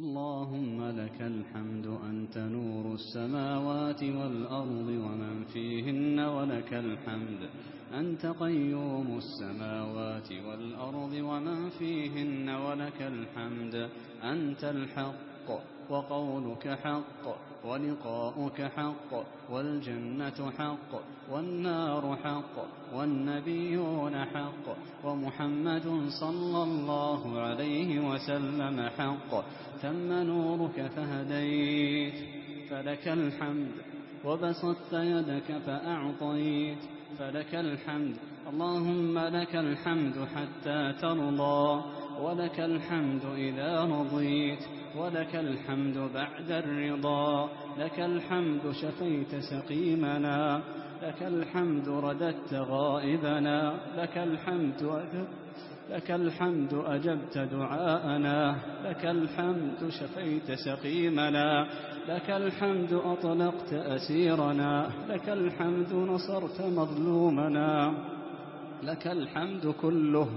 اللهم لك الحمد أنت نور السماوات والأرض ومن فيهن ولك الحمد. أنت قيوم السماوات والأرض ومن فيهن ولك الحمد. أنت الحق. وقولك حق ولقاؤك حق والجنة حق والنار حق والنبيون حق ومحمد صلى الله عليه وسلم حق تم نورك فهديت فلك الحمد وبسطت يدك فأعطيت فلك الحمد اللهم لك الحمد حتى ترضى ولك الحمد إذا رضيت ولك الحمد بعد الرضا لك الحمد شفيت سقيمنا لك الحمد رددت غائبنا لك الحمد أجبت لك الحمد أجبت دعاءنا لك الحمد شفيت سقيمنا لك الحمد أطلقت أسيرنا لك الحمد نصرت مظلومنا لك الحمد كله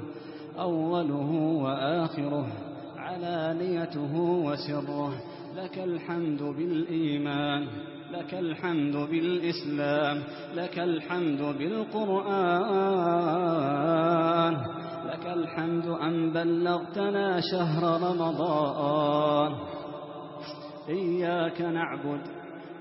أوله وآخره. علانيته وسره. لك الحمد بالإيمان لك الحمد بالإسلام لك الحمد بالقرآن. لك الحمد أن بلغتنا شهر رمضان. إياك نعبد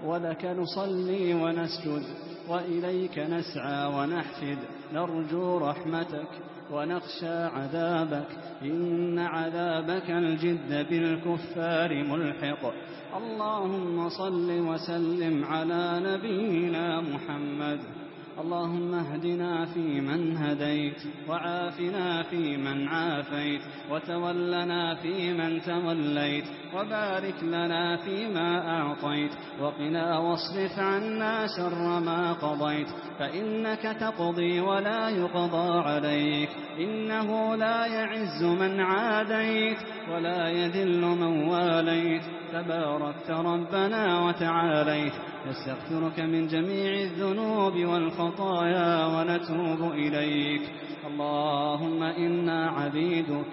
ولك نصلي ونسجد. وإليك نسعى ونحفد نرجو رحمتك ونخشى عذابك. إن عذابك الجد بالكفار ملحق. اللهم صل وسلم على نبينا محمد. اللهم اهدنا فيمن هديت وعافنا فيمن عافيت وتولنا فيمن توليت وبارك لنا فيما أعطيت وقنا واصرف عنا شر ما قضيت فإنك تقضي ولا يقضى عليك إنه لا يعز من عاديت ولا يذل من واليت تباركت ربنا وتعاليت نستغفرك من جميع الذنوب والخطايا ونتوب إليك. اللهم إنا عبيدك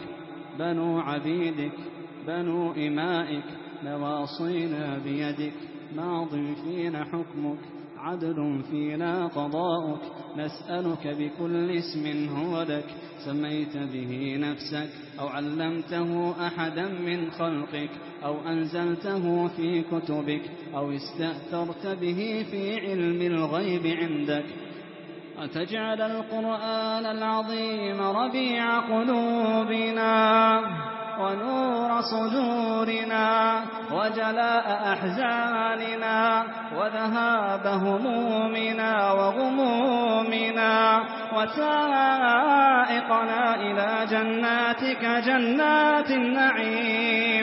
بنو عبيدك بنو إمائك نواصينا بيدك ماض فينا حكمك. عدل فينا قضاؤك نسألك بكل اسم هو لك سميت به نفسك أو علمته أحدا من خلقك أو أنزلته في كتبك أو استأثرت به في علم الغيب عندك. أتجعل القرآن العظيم ربيع قلوبنا؟ ونور صدورنا وجلاء أحزاننا وذهاب همومنا وغمومنا وسائقنا إلى جناتك جنات النعيم.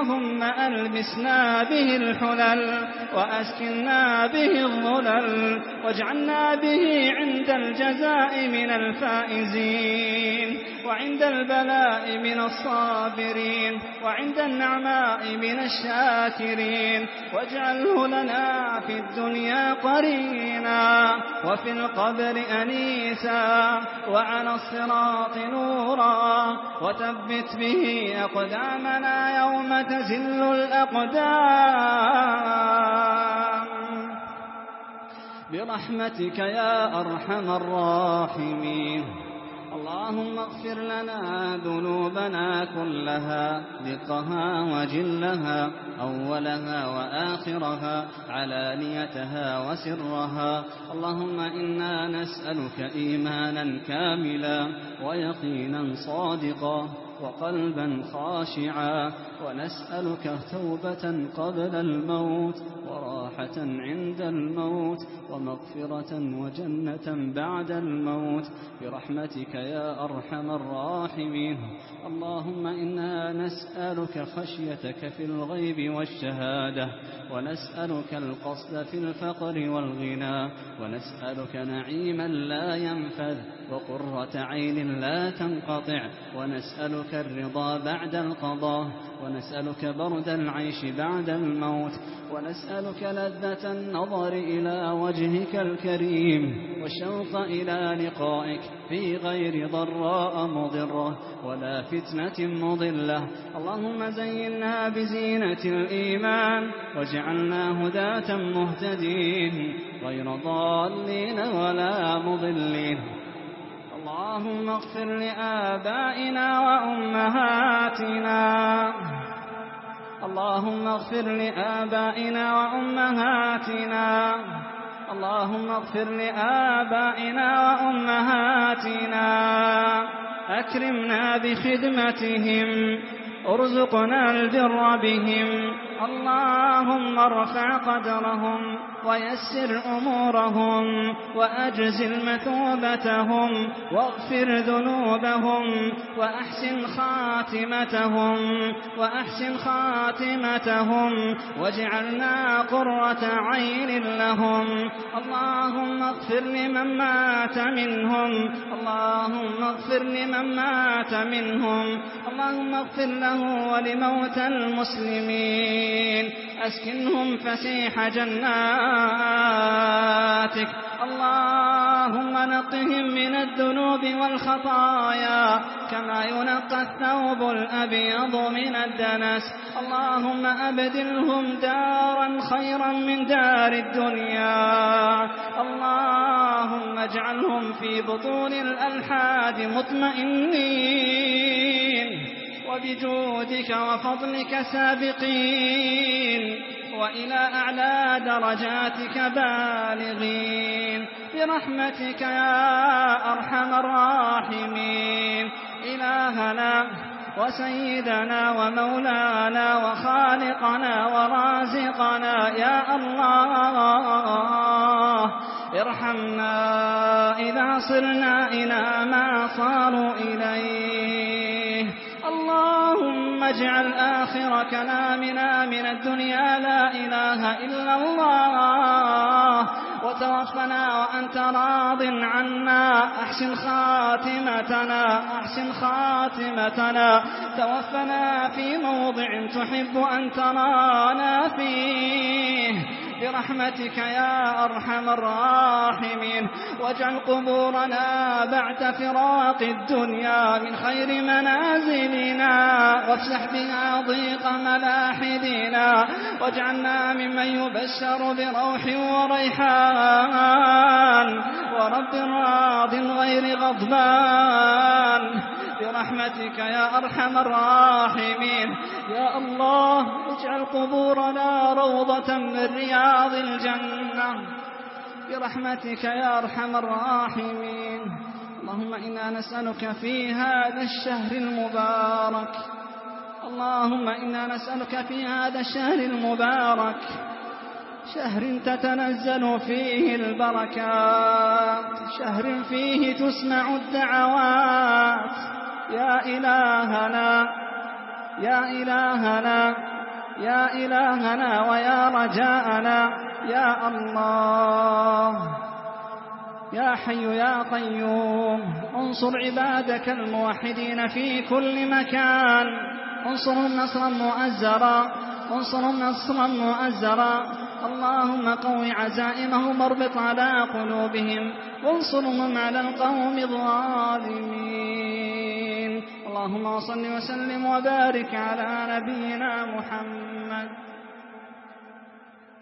اللهم ألبسنا به الحلل وأسكننا به الظلل واجعلنا به عند الجزاء من الفائزين وعند البلاء من الصابرين وعند النعماء من الشاكرين واجعله لنا في الدنيا قرينا وفي القبر أنيسا وعلى الصراط نورا وتبت به أقدامنا يوم تزل الأقدام. برحمتك يا أرحم الراحمين. اللهم اغفر لنا ذنوبنا كلها دقها وجلها أولها وآخرها علانيتها وسرها. اللهم إنا نسألك إيمانا كاملا ويقينا صادقا. وقلبا خاشعا ونسألك توبة قبل الموت وراحة عند الموت ومغفرة وجنة بعد الموت برحمتك يا أرحم الراحمين اللهم إنا نسألك خشيتك في الغيب والشهادة ونسألك القصد في الفقر والغنى ونسألك نعيما لا ينفذ وقرة عين لا تنقطع ونسألك الرضا بعد القضاء ونسألك برد العيش بعد الموت ونسألك لذة النظر إلى وجهك الكريم وشوق إلى لقائك في غير ضراء مضرة ولا فتنة مضلة. اللهم زينا بزينة الإيمان واجعلنا هداة مهتدين غير ضالين ولا مضلين. اللهم اغفر لآبائنا وأمهاتنا. اللهم اغفر لآبائنا وأمهاتنا. اللهم اغفر لآبائنا وأمهاتنا. أكرمنا بخدمتهم. ارزقنا البر بهم. اللهم ارفع قدرهم ويسر أمورهم وأجزل مثوبتهم واغفر ذنوبهم وأحسن خاتمتهم وأحسن خاتمتهم واجعلنا قرة عين لهم. اللهم اغفر لمن مات منهم. اللهم اغفر لمن مات منهم. اللهم اغفر له ولموتى المسلمين أسكنهم فسيح جناتك. اللهم نقهم من الذنوب والخطايا كما ينقى الثوب الأبيض من الدنس. اللهم أبدلهم دارا خيرا من دار الدنيا. اللهم اجعلهم في بطون الألحاد مطمئنين. وبجودك وفضلك سابقين وإلى أعلى درجاتك بالغين برحمتك يا أرحم الراحمين إلهنا وسيدنا ومولانا وخالقنا ورازقنا يا الله ارحمنا إذا صرنا إلى ما صاروا إليه اللهم اجعل آخر كلامنا من الدنيا لا إله إلا الله وتوفنا وأنت راض عنا أحسن خاتمتنا أحسن خاتمتنا. توفنا في موضع تحب أن ترانا فيه. برحمتك يا أرحم الراحمين. واجعل قبورنا بعد فراق الدنيا من خير منازلنا. وافسح بها ضيق ملاحدنا. واجعلنا ممن يبشر بروح وريحان. ورب راض غير غضبان. برحمتك يا أرحم الراحمين. يا الله اجعل قبورنا روضة من رياض الجنة. برحمتك يا أرحم الراحمين. اللهم إنا نسألك في هذا الشهر المبارك. اللهم إنا نسألك في هذا الشهر المبارك. شهر تتنزل فيه البركات. شهر فيه تسمع الدعوات. يا إلهنا يا إلهنا يا إلهنا ويا رجاءنا يا الله يا حي يا قيوم انصر عبادك الموحدين في كل مكان انصرهم نصرا مؤزرا انصرهم نصرا مؤزرا اللهم قو عزائمهم واربط على قلوبهم وانصرهم على القوم الظالمين. اللهم صل وسلم وبارك على نبينا محمد.